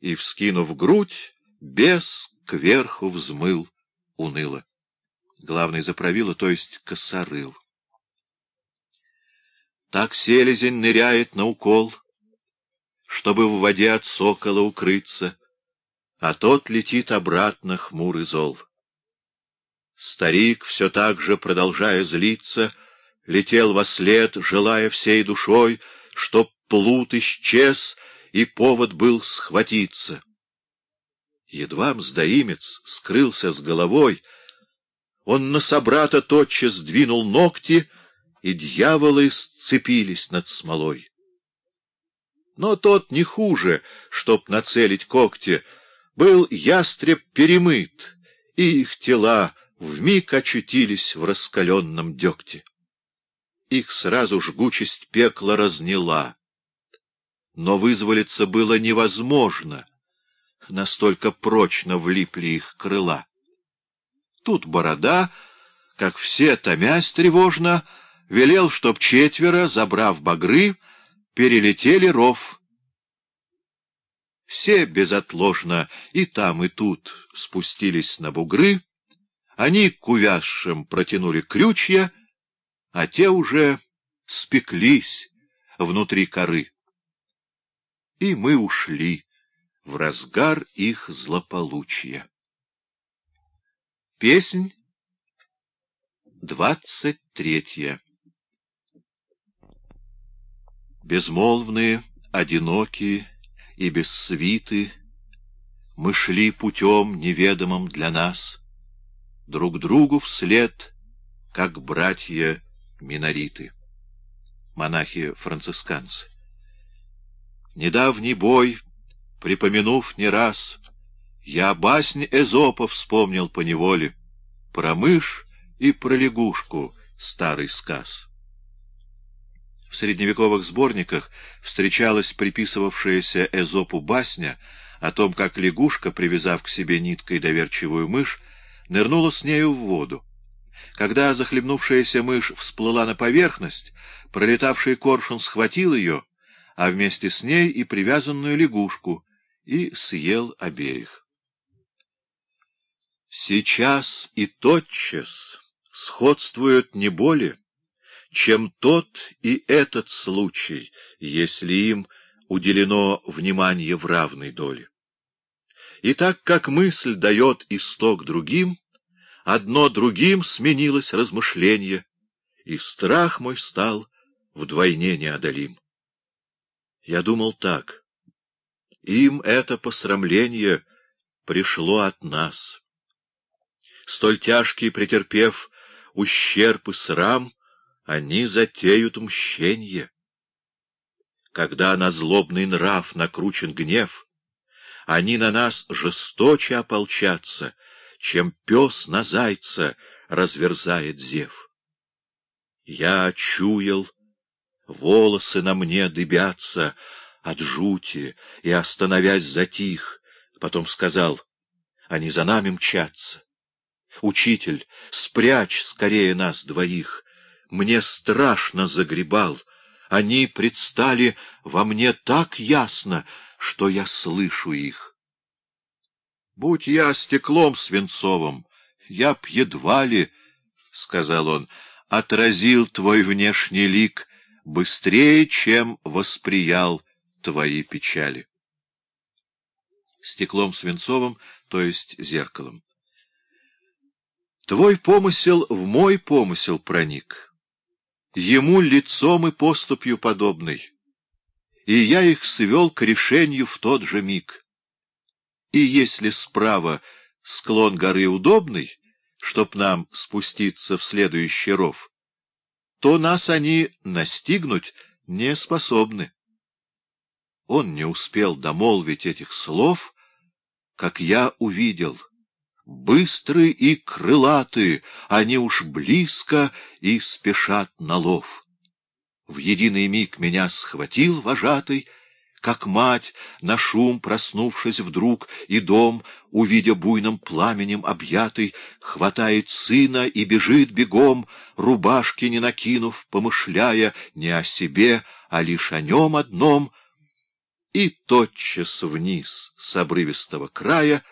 и, вскинув грудь, бес кверху взмыл уныло. Главный заправила, то есть косорыл. Так селезень ныряет на укол, чтобы в воде от сокола укрыться, а тот летит обратно хмурый зол. Старик, все так же продолжая злиться, летел во след, желая всей душой, чтоб плут исчез и повод был схватиться. Едва мздоимец скрылся с головой, он на собрата тотчас сдвинул ногти, и дьяволы сцепились над смолой. Но тот не хуже, чтоб нацелить когти, был ястреб перемыт, и их тела вмиг очутились в раскаленном дегте. Их сразу жгучесть пекла разняла. Но вызволиться было невозможно, настолько прочно влипли их крыла. Тут борода, как все, томясь тревожно, велел, чтоб четверо, забрав багры, перелетели ров. Все безотложно и там, и тут спустились на бугры, они к увязшим протянули крючья, а те уже спеклись внутри коры. И мы ушли в разгар их злополучия. Песнь двадцать третья Безмолвные, одинокие и без свиты, Мы шли путем неведомым для нас, Друг другу вслед, как братья минориты. Монахи-францисканцы. Недавний бой, припомянув не раз, Я баснь Эзопа вспомнил поневоле, Про мышь и про лягушку старый сказ. В средневековых сборниках встречалась приписывавшаяся Эзопу басня о том, как лягушка, привязав к себе ниткой доверчивую мышь, нырнула с нею в воду. Когда захлебнувшаяся мышь всплыла на поверхность, пролетавший коршун схватил ее, а вместе с ней и привязанную лягушку, и съел обеих. Сейчас и тотчас сходствуют не более, чем тот и этот случай, если им уделено внимание в равной доле. И так как мысль дает исток другим, одно другим сменилось размышление, и страх мой стал вдвойне неодолим. Я думал так. Им это посрамление пришло от нас. Столь тяжкий претерпев ущерб и срам, они затеют мщенье. Когда на злобный нрав накручен гнев, они на нас жесточе ополчатся, чем пес на зайца разверзает зев. Я чуял, волосы на мне дыбятся от жути, и, остановясь, затих, потом сказал, они за нами мчатся. Учитель, спрячь скорее нас двоих, мне страшно загребал. Они предстали во мне так ясно, что я слышу их. Будь я стеклом свинцовым, я б едва ли, — сказал он, — отразил твой внешний лик быстрее, чем восприял твои печали. Стеклом свинцовым, то есть зеркалом. Твой помысел в мой помысел проник ему лицом и поступью подобный, и я их свел к решению в тот же миг. И если справа склон горы удобный, чтоб нам спуститься в следующий ров, то нас они настигнуть не способны. Он не успел домолвить этих слов, как я увидел — Быстры и крылаты, они уж близко и спешат на лов. В единый миг меня схватил вожатый, как мать, на шум проснувшись вдруг, и дом, увидя буйным пламенем объятый, хватает сына и бежит бегом, рубашки не накинув, помышляя не о себе, а лишь о нем одном — и тотчас вниз с обрывистого края